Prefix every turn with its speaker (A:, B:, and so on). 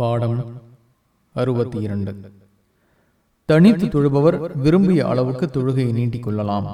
A: பாடம் அறுபத்தி இரண்டு. தனித்து தொழுபவர் விரும்பிய அளவுக்கு தொழுகையை நீட்டிக் கொள்ளலாம்.